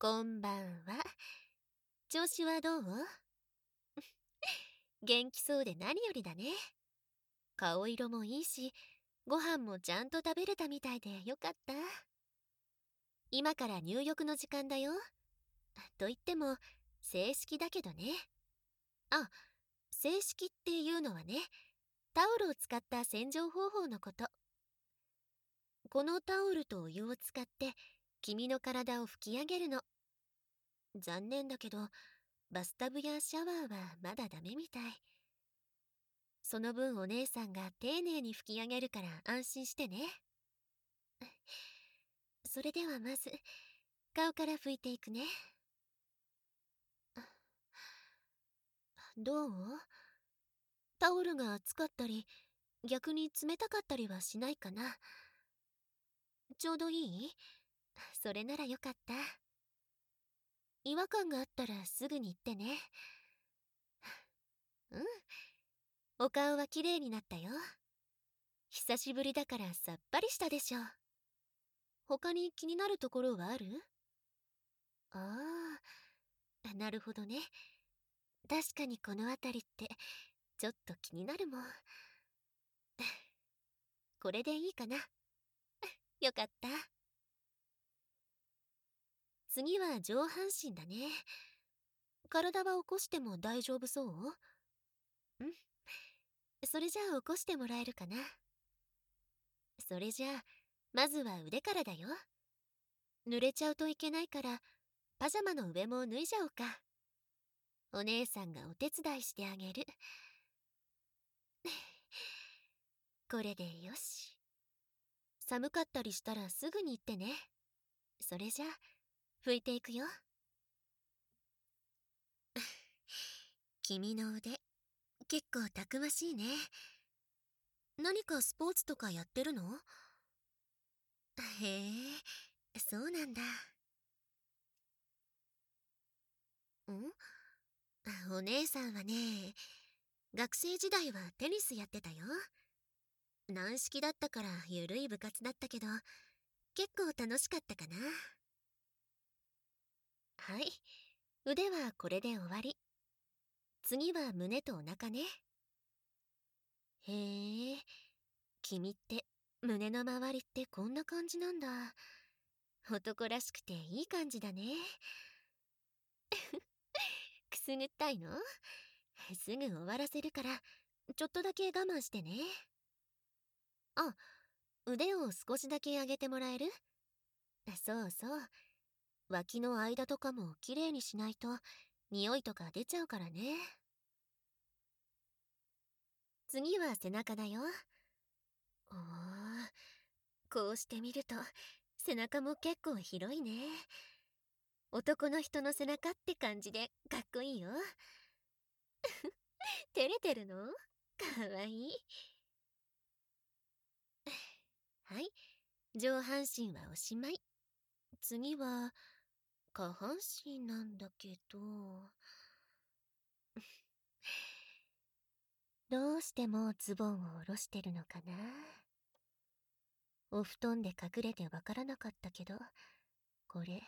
こんばんは。調子はどう？元気そうで何よりだね。顔色もいいし、ご飯もちゃんと食べれたみたいでよかった。今から入浴の時間だよ。と言っても、正式だけどね。あ、正式っていうのはね、タオルを使った洗浄方法のこと。このタオルとお湯を使って君の体を拭き上げるの。残念だけど、バスタブやシャワーはまだダメみたい。その分お姉さんが丁寧に拭き上げるから安心してね。それではまず、顔から拭いていくね。どう？タオルが熱かったり、逆に冷たかったりはしないかな。ちょうどいい？それならよかった。違和感があったらすぐに言ってね。うん。お顔は綺麗になったよ。久しぶりだからさっぱりしたでしょ。他に気になるところはある？ああ、なるほどね。確かにこの辺りってちょっと気になるもん。これでいいかな。よかった。次は上半身だね。体は起こしても大丈夫そう？んそれじゃあ起こしてもらえるかな。それじゃあ、まずは腕からだよ。濡れちゃうといけないから、パジャマの上も脱いじゃおうか。お姉さんがお手伝いしてあげる。これでよし。寒かったりしたらすぐに行ってね。それじゃあ、拭いていくよ。君の腕、結構たくましいね。何かスポーツとかやってるの？へえ、そうなんだ。ん？お姉さんはね、学生時代はテニスやってたよ。軟式だったからゆるい部活だったけど、結構楽しかったかな。はい。腕はこれで終わり。次は胸とお腹ね。へえ、君って胸の周りってこんな感じなんだ。男らしくていい感じだね。くすぐったいの？すぐ終わらせるから、ちょっとだけ我慢してね。あ、腕を少しだけ上げてもらえる？そうそう。脇の間とかもきれいにしないと、匂いとか出ちゃうからね。次は背中だよ。おー、こうして見ると、背中も結構広いね。男の人の背中って感じでかっこいいよ。照れてるの？かわいい。はい。上半身はおしまい。次は、下半身なんだけど。どうしてもズボンを下ろしてるのかな？お布団で隠れてわからなかったけど、これ、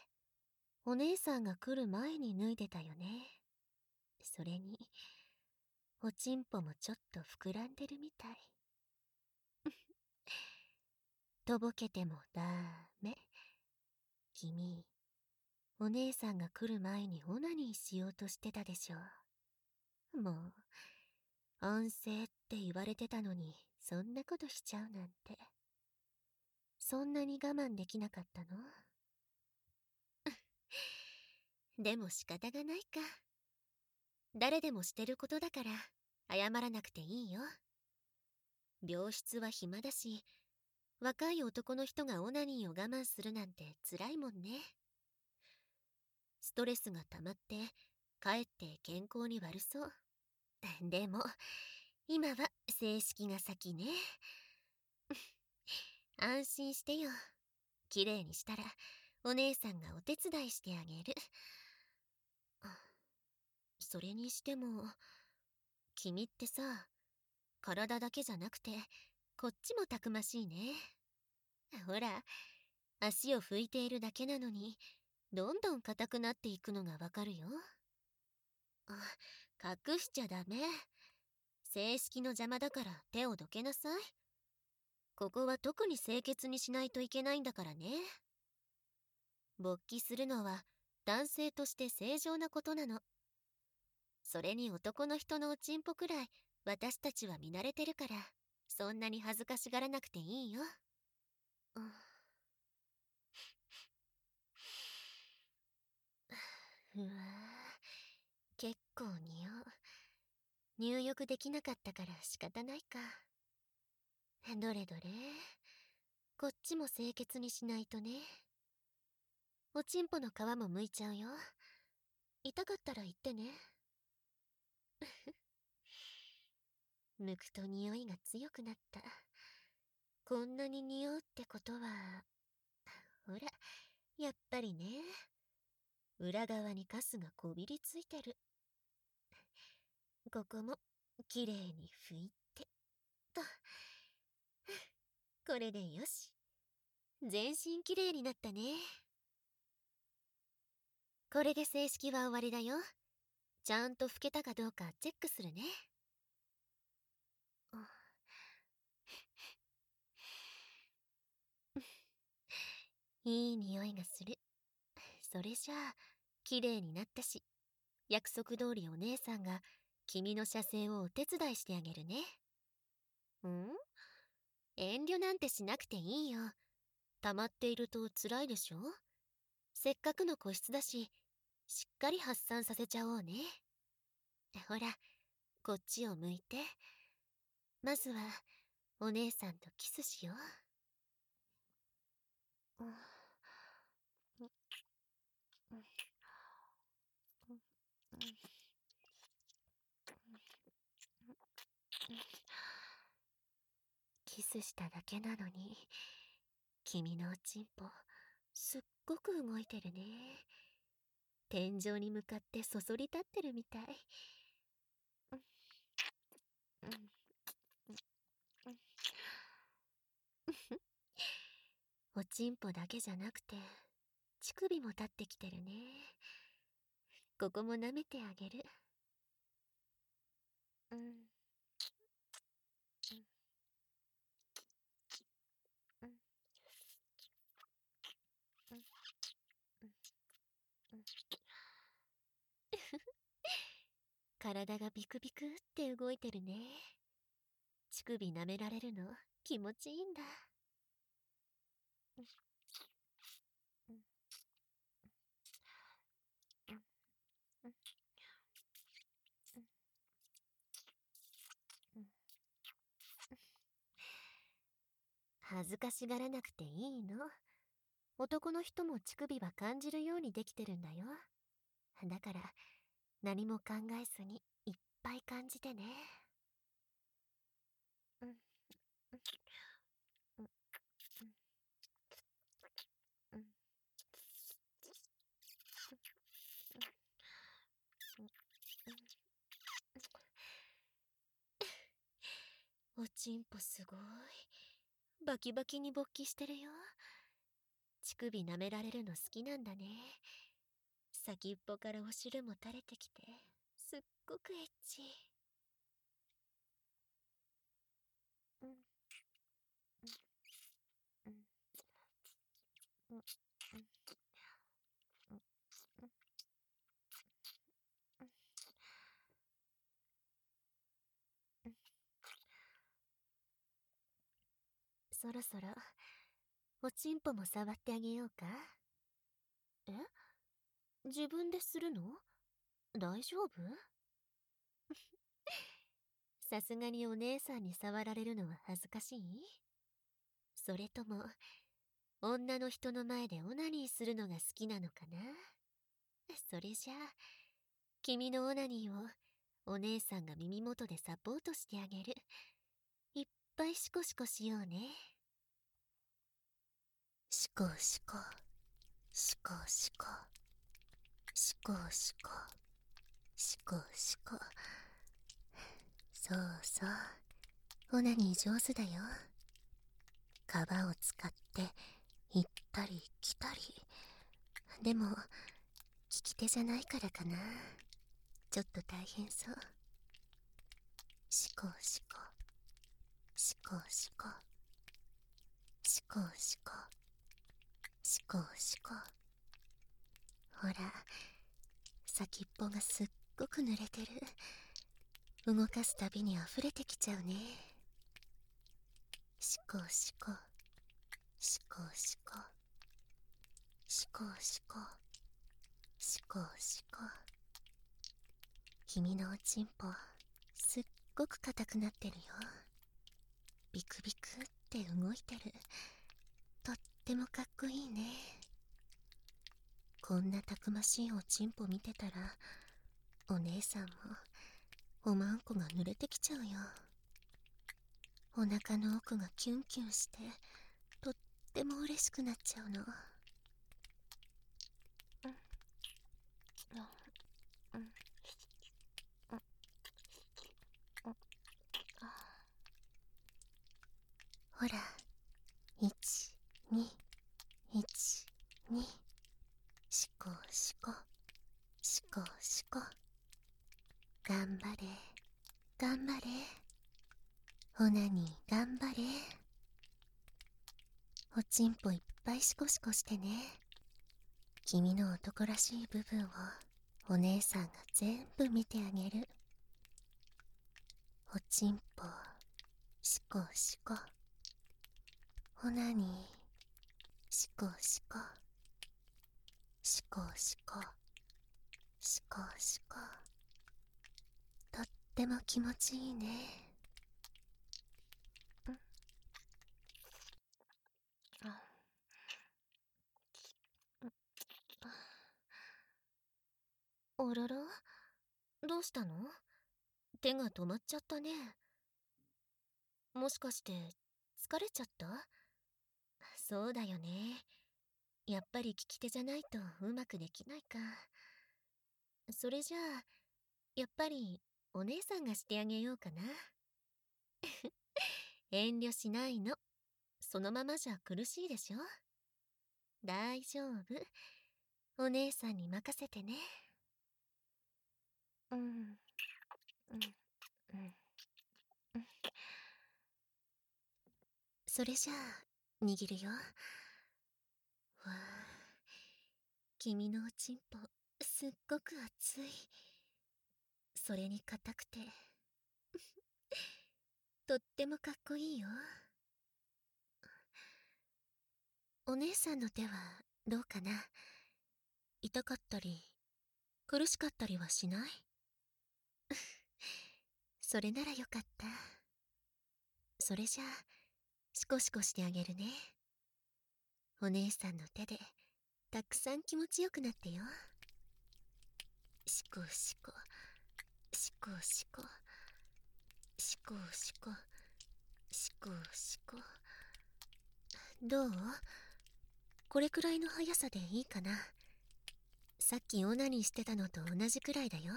お姉さんが来る前に脱いでたよね。それに、おちんぽもちょっと膨らんでるみたい。とぼけてもダメ。君、お姉さんが来る前にオナニーしようとしてたでしょ。もう、安静って言われてたのに、そんなことしちゃうなんて。そんなに我慢できなかったの？でも仕方がないか。誰でもしてることだから、謝らなくていいよ。病室は暇だし、若い男の人がオナニーを我慢するなんて辛いもんね。ストレスが溜まって、かえって健康に悪そう。でも、今は正式が先ね。安心してよ。綺麗にしたら、お姉さんがお手伝いしてあげる。それにしても、君ってさ、体だけじゃなくて、こっちもたくましいね。ほら、足を拭いているだけなのに、どんどん硬くなっていくのがわかるよ。あ隠しちゃダメ。正式の邪魔だから手をどけなさい。ここは特に清潔にしないといけないんだからね。勃起するのは男性として正常なことなの。それに男の人のおちんぽくらい私たちは見慣れてるからそんなに恥ずかしがらなくていいよ、うん。うわ結構匂う。入浴できなかったから仕方ないか。どれどれ。こっちも清潔にしないとね。おちんぽの皮も剥いちゃうよ。痛かったら言ってね。剥くと匂いが強くなった。こんなに匂うってことはほらやっぱりね。裏側にカスがこびりついてる。ここもきれいに拭いて、と。これでよし。全身きれいになったね。これで正式は終わりだよ。ちゃんと拭けたかどうかチェックするね。いい匂いがする。それじゃあ、綺麗になったし、約束通りお姉さんが君の射精をお手伝いしてあげるね。ん？遠慮なんてしなくていいよ。溜まっていると辛いでしょ？せっかくの個室だし、しっかり発散させちゃおうね。ほら、こっちを向いて。まずは、お姉さんとキスしよう。キスしただけなのに、君のおちんぽ、すっごく動いてるね。天井に向かってそそり立ってるみたい。おちんぽだけじゃなくて、乳首も立ってきてるね。ここも舐めてあげる。うん。体がビクビクって動いてるね。乳首舐められるの気持ちいいんだ。恥ずかしがらなくていいの？男の人も乳首は感じるようにできてるんだよ。だから、何も考えずにいっぱい感じてね。うん。おちん。ぽすごい。バキバキに勃起してるよ。乳首舐められるの好きなん。だね。先っぽからお汁も垂れてきて、すっごくエッチ。うん。うん。うん。そろそろ、おちんぽも触ってあげようか？え？自分でするの？大丈夫？さすがにお姉さんに触られるのは恥ずかしい？それとも、女の人の前でオナニーするのが好きなのかな？それじゃあ、君のオナニーをお姉さんが耳元でサポートしてあげる。いっぱいシコシコしようね。シコシコ、シコシコ、シコシコ、シコシコ。そうそう、オナニー上手だよ。皮を使って、行ったり来たり。でも聞き手じゃないからかな。ちょっと大変そう。思考思考思考思考思考思考思考思考ほら。先っぽがすっごく濡れてる。動かすたびに溢れてきちゃうね。思考思考思考思考思考思考思考思考君のおちんぽすっごく硬くなってるよ。ビクビクって動いてる。とってもかっこいいね。こんなたくましいおちんぽ見てたらお姉さんもおまんこが濡れてきちゃうよ。お腹の奥がキュンキュンしてとっても嬉しくなっちゃうの。ほら1212しこしこしこしこ頑張れ頑張れ。オナニー頑張れ。おちんぽいっぱいシコシコしてね。君の男らしい部分をお姉さんが全部見てあげる。おちんぽシコシコ。オナニーシコシコ。シコシコ。シコシコ。ても気持ちいいね。あららどうしたの？手が止まっちゃったね。もしかして疲れちゃった？そうだよね。やっぱり聞き手じゃないとうまくできないか。それじゃあやっぱりお姉さんがしてあげようかな。遠慮しないの。そのままじゃ苦しいでしょ。大丈夫。お姉さんに任せてね。うん。うん。うん。うん。それじゃあ握るよ。わあ。君のおちんぽすっごく熱いそれに硬くて。とってもかっこいいよ。お姉さんの手はどうかな？痛かったり苦しかったりはしない？それならよかった。それじゃあシコシコしてあげるね。お姉さんの手でたくさん気持ちよくなってよ。シコシコ。シコシコシコシコシコシコどう？これくらいの速さでいいかな？さっきオナニーしてたのと同じくらいだよ。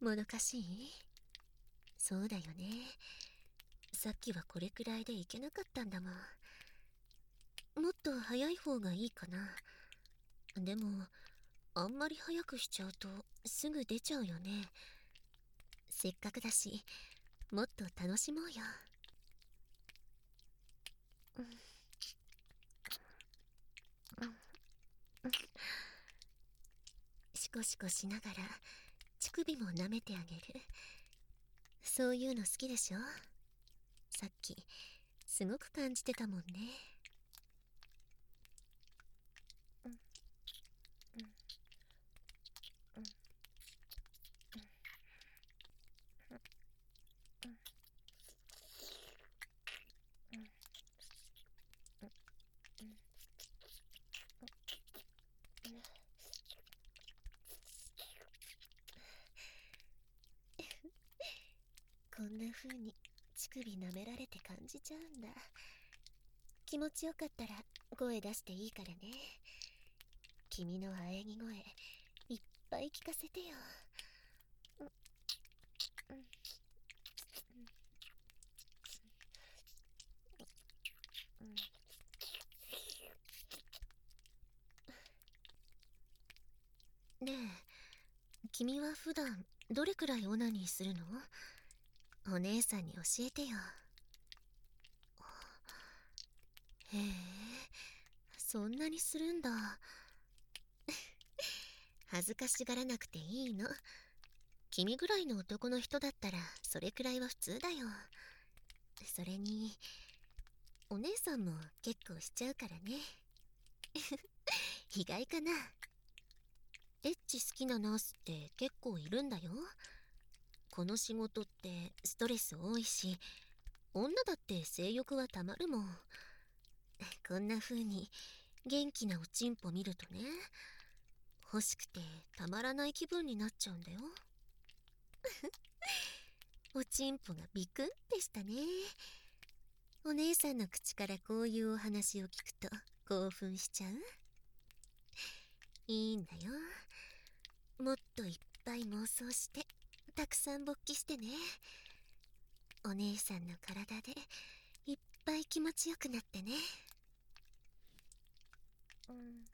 もどかしい？そうだよね。さっきはこれくらいでいけなかったんだもん。もっと早い方がいいかな。でもあんまり早くしちゃうとすぐ出ちゃうよね。せっかくだしもっと楽しもうよ。うん。シコシコしながら乳首も舐めてあげるそういうの好きでしょさっきすごく感じてたもん。ねな風に乳首舐められて感じちゃうんだ。気持ちよかったら声出していいからね。君の喘ぎ声いっぱい聞かせてよ、うんうん、ねえ君は普段どれくらいオナニーするの？お姉さんに教えてよ。へえそんなにするんだ。恥ずかしがらなくていいの。君ぐらいの男の人だったらそれくらいは普通だよ。それにお姉さんも結構しちゃうからね。意外かな。エッチ好きなナースって結構いるんだよ。この仕事ってストレス多いし女だって性欲はたまるもん。こんな風に元気なおちんぽ見るとね欲しくてたまらない気分になっちゃうんだよ。おちんぽがビクンってしたね。お姉さんの口からこういうお話を聞くと興奮しちゃう。いいんだよ。もっといっぱい妄想して。たくさん勃起してね。お姉さんの体でいっぱい気持ちよくなってね。うん。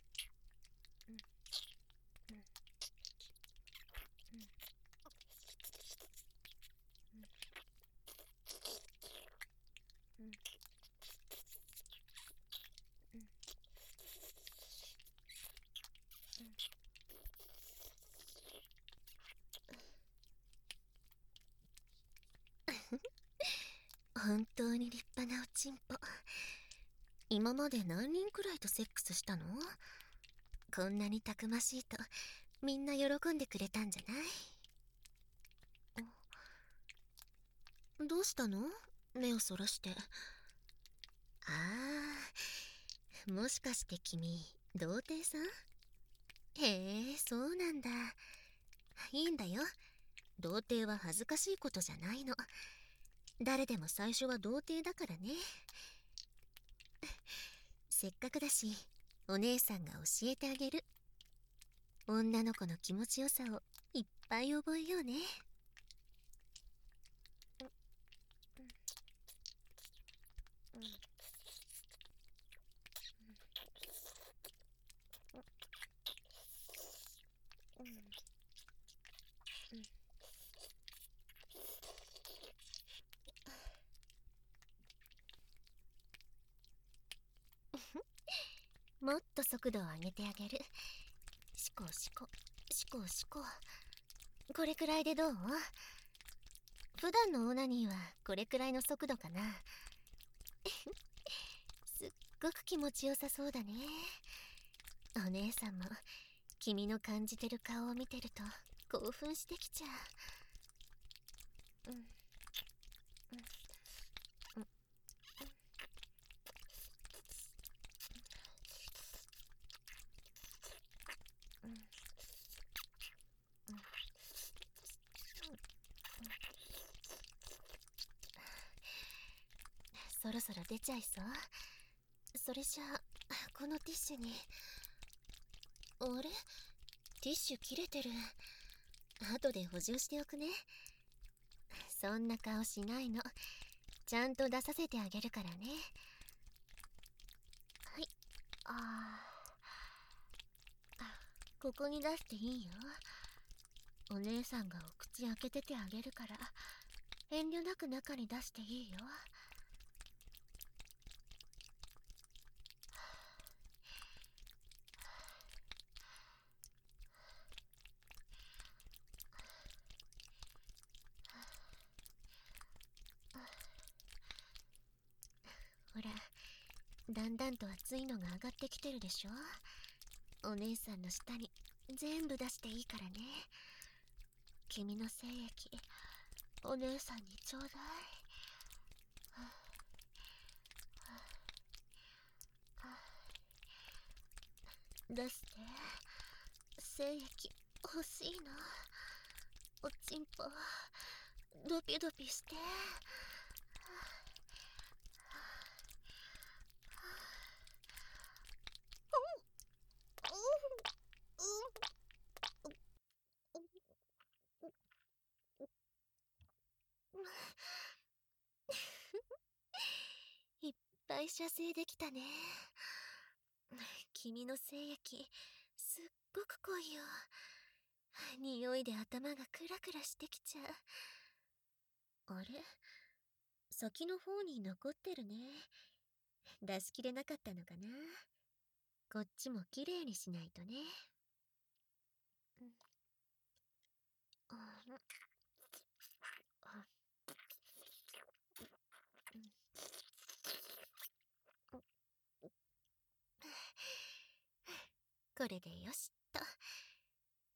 本当に立派なおちんぽ。今まで何人くらいとセックスしたの？こんなにたくましいとみんな喜んでくれたんじゃない？どうしたの？目をそらして。ああもしかして君童貞さん？へえそうなんだ。いいんだよ。童貞は恥ずかしいことじゃないの。誰でも最初は童貞だからね。せっかくだしお姉さんが教えてあげる。女の子の気持ちよさをいっぱい覚えようね。もっと速度を上げてあげる。しこしこ、しこしこ。これくらいでどう？普段のオナニーはこれくらいの速度かな。すっごく気持ちよさそうだね。お姉さんも君の感じてる顔を見てると興奮してきちゃう。うんそろそろ出ちゃいそう。それじゃあこのティッシュに。あれ？ティッシュ切れてる。後で補充しておくね。そんな顔しないの。ちゃんと出させてあげるからね。はい。あここに出していいよ。お姉さんがお口開けててあげるから。遠慮なく中に出していいよほらだんだんと熱いのが上がってきてるでしょ？お姉さんの下に全部出していいからね。君の精液お姉さんにちょうだい、出して。精液欲しいな。おちんぽドピドピしていっ射精できたね君の精液すっごく濃いよ匂いで頭がクラクラしてきちゃう。あれ？先の方に残ってるね。出しきれなかったのかなこっちもきれいにしないとね。これでよしっと。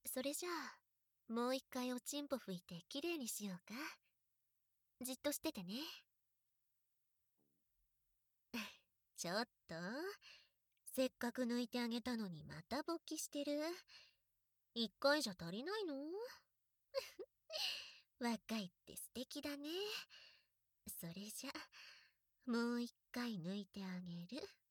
それじゃあ、もう一回おちんぽ拭いてきれいにしようか。じっとしててね。ちょっと、せっかく抜いてあげたのにまた勃起してる。一回じゃ足りないの？若いって素敵だね。それじゃ、もう一回抜いてあげる。